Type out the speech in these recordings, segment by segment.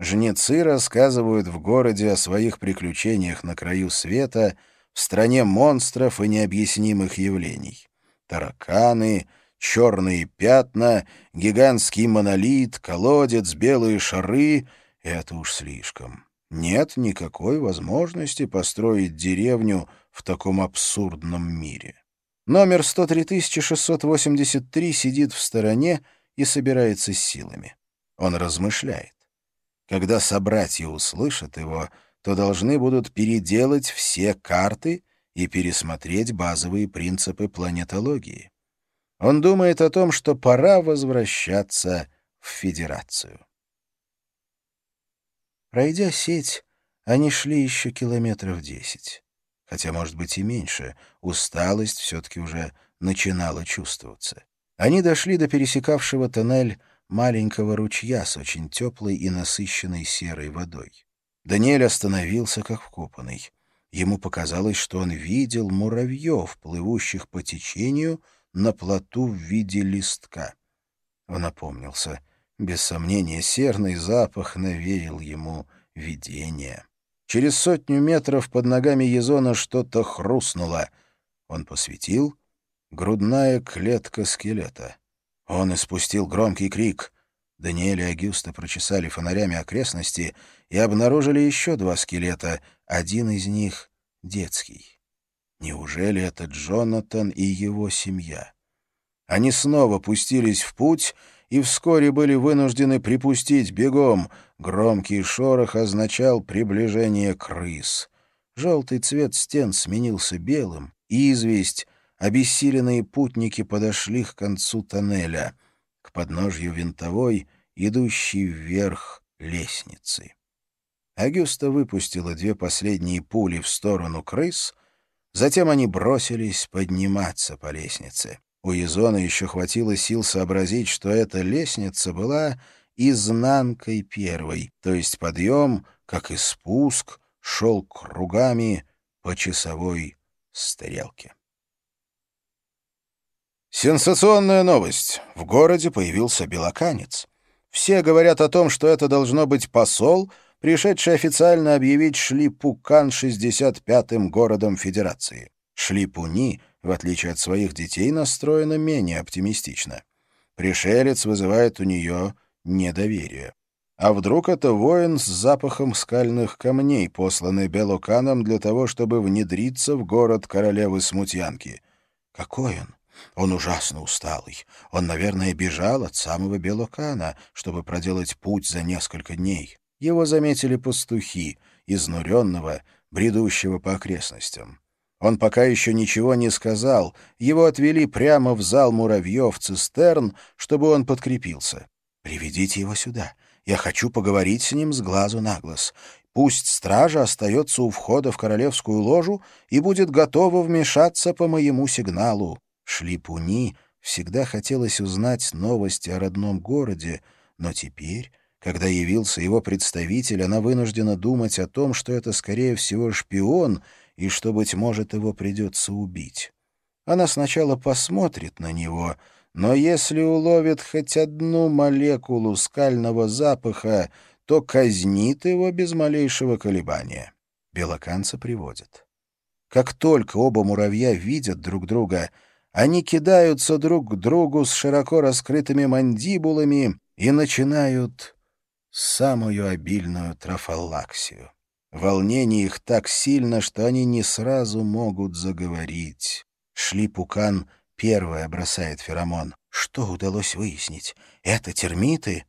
Жнецы рассказывают в городе о своих приключениях на краю света, в стране монстров и необъяснимых явлений. Тараканы, черные пятна, гигантский монолит, колодец, белые шары — это уж слишком. Нет никакой возможности построить деревню в таком абсурдном мире. Номер 103683 сидит в стороне и собирается с силами. Он размышляет. Когда собратья услышат его, то должны будут переделать все карты и пересмотреть базовые принципы планетологии. Он думает о том, что пора возвращаться в Федерацию. Пройдя сеть, они шли еще километров десять. Хотя, может быть, и меньше. Усталость все-таки уже начинала чувствоваться. Они дошли до пересекавшего тоннель маленького ручья с очень теплой и насыщенной серой водой. Даниэль остановился, как вкопанный. Ему показалось, что он видел муравьев, плывущих по течению на плоту в виде листка. Он опомнился. Без сомнения, серный запах навеял ему видение. Через сотню метров под ногами Езона что-то хрустнуло. Он посветил. Грудная клетка скелета. Он испустил громкий крик. Даниэль и Агюста прочесали фонарями окрестности и обнаружили еще два скелета, один из них — детский. Неужели это Джонатан и его семья? Они снова пустились в путь и вскоре были вынуждены припустить бегом. Громкий шорох означал приближение крыс. Желтый цвет стен сменился белым, и известь обессиленные путники подошли к концу тоннеля, к подножью винтовой, идущей вверх лестницы. Агюста выпустила две последние пули в сторону крыс, затем они бросились подниматься по лестнице. У Езона еще хватило сил сообразить, что эта лестница была изнанкой первой, то есть подъем, как и спуск, шел кругами по часовой стрелке. Сенсационная новость. В городе появился белоканец. Все говорят о том, что это должно быть посол, пришедший официально объявить Шлипукан 65-м городом Федерации. Шлипуни, в отличие от своих детей, настроена менее оптимистично. Пришелец вызывает у нее недоверие. А вдруг это воин с запахом скальных камней, посланный Белоканом для того, чтобы внедриться в город королевы Смутьянки? Какой он? Он ужасно усталый. Он, наверное, бежал от самого Белокана, чтобы проделать путь за несколько дней. Его заметили пастухи, изнуренного, бредущего по окрестностям. Он пока еще ничего не сказал, его отвели прямо в зал муравьев цистерн, чтобы он подкрепился. «Приведите его сюда. Я хочу поговорить с ним с глазу на глаз. Пусть стража остается у входа в королевскую ложу и будет готова вмешаться по моему сигналу. Шлипуни всегда хотелось узнать новости о родном городе, но теперь, когда явился его представитель, она вынуждена думать о том, что это, скорее всего, шпион, и что, быть может, его придется убить. Она сначала посмотрит на него, но если уловит хоть одну молекулу скального запаха, то казнит его без малейшего колебания. Белоканца приводят. Как только оба муравья видят друг друга — они кидаются друг к другу с широко раскрытыми мандибулами и начинают самую обильную трофаллаксию. Волнение их так сильно, что они не сразу могут заговорить. Шлипукан первая бросает феромон. Что удалось выяснить? Это термиты?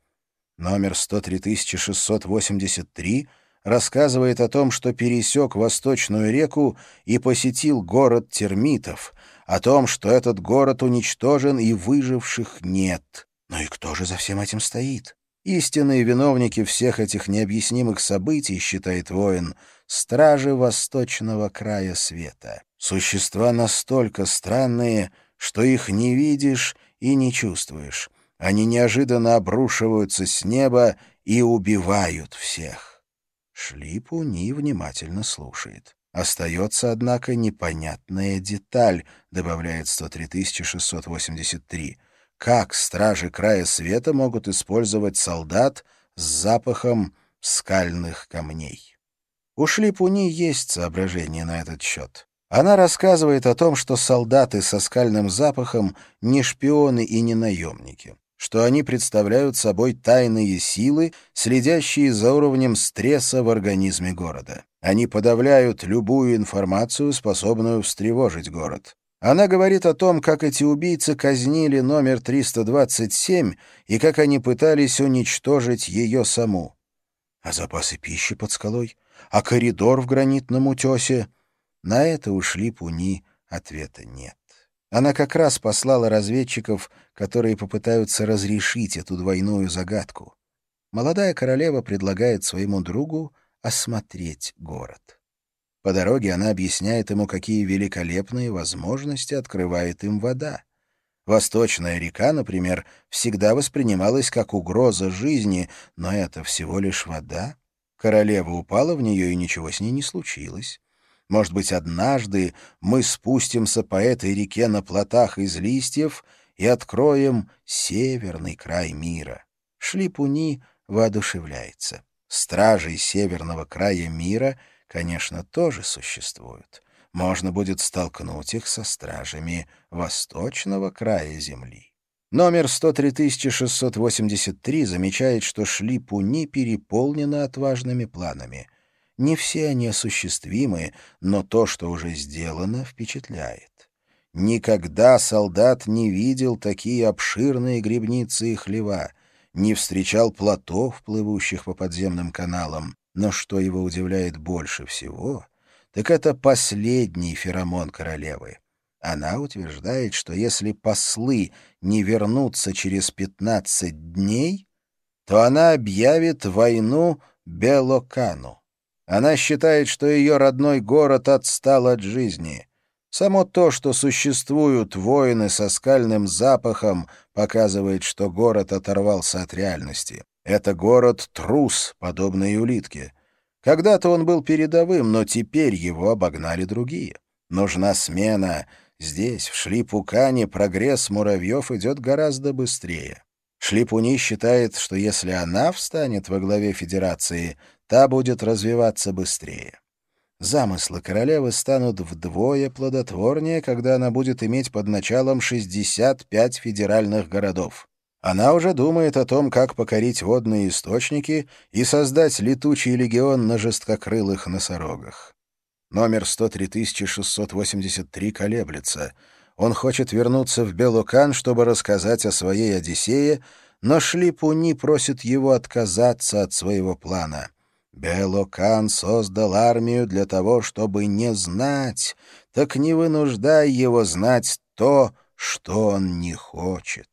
Номер 103683 рассказывает о том, что пересек Восточную реку и посетил город термитов, о том, что этот город уничтожен и выживших нет. Но и кто же за всем этим стоит? Истинные виновники всех этих необъяснимых событий, считает воин, стражи восточного края света. Существа настолько странные, что их не видишь и не чувствуешь. Они неожиданно обрушиваются с неба и убивают всех. Шлипу не внимательно слушает. Остается, однако, непонятная деталь, добавляет 103683. Как стражи края света могут использовать солдат с запахом скальных камней. У Шлипуни есть соображение на этот счет. Она рассказывает о том, что солдаты со скальным запахом не шпионы и не наемники, что они представляют собой тайные силы, следящие за уровнем стресса в организме города. Они подавляют любую информацию, способную встревожить город. Она говорит о том, как эти убийцы казнили номер 327 и как они пытались уничтожить ее саму. А запасы пищи под скалой? А коридор в гранитном утесе? На это ушли Пуни, ответа нет. Она как раз послала разведчиков, которые попытаются разрешить эту двойную загадку. Молодая королева предлагает своему другу осмотреть город. По дороге она объясняет ему, какие великолепные возможности открывает им вода. Восточная река, например, всегда воспринималась как угроза жизни, но это всего лишь вода. Королева упала в нее, и ничего с ней не случилось. Может быть, однажды мы спустимся по этой реке на плотах из листьев и откроем северный край мира. Шлипуни воодушевляется. Стражей северного края мира, конечно, тоже существуют. Можно будет столкнуть их со стражами восточного края земли. Номер 103683 замечает, что Шлипуни переполнена отважными планами — не все они осуществимы, но то, что уже сделано, впечатляет. Никогда солдат не видел такие обширные грибницы и хлева, не встречал плотов, плывущих по подземным каналам. Но что его удивляет больше всего, так это последний феромон королевы. Она утверждает, что если послы не вернутся через пятнадцать дней, то она объявит войну Белокану. Она считает, что ее родной город отстал от жизни. Само то, что существуют воины со скальным запахом, показывает, что город оторвался от реальности. Это город-трус, подобный улитке. Когда-то он был передовым, но теперь его обогнали другие. Нужна смена. Здесь, в Шлипукане, прогресс муравьев идет гораздо быстрее. Шлипуни считает, что если она встанет во главе Федерации, та будет развиваться быстрее. Замыслы королевы станут вдвое плодотворнее, когда она будет иметь под началом 65 федеральных городов. Она уже думает о том, как покорить водные источники и создать летучий легион на жесткокрылых носорогах. Номер 103683 колеблется. Он хочет вернуться в Белокан, чтобы рассказать о своей Одиссее, но Шлипуни просит его отказаться от своего плана — Белокан создал армию для того, чтобы не знать, так не вынуждай его знать то, что он не хочет.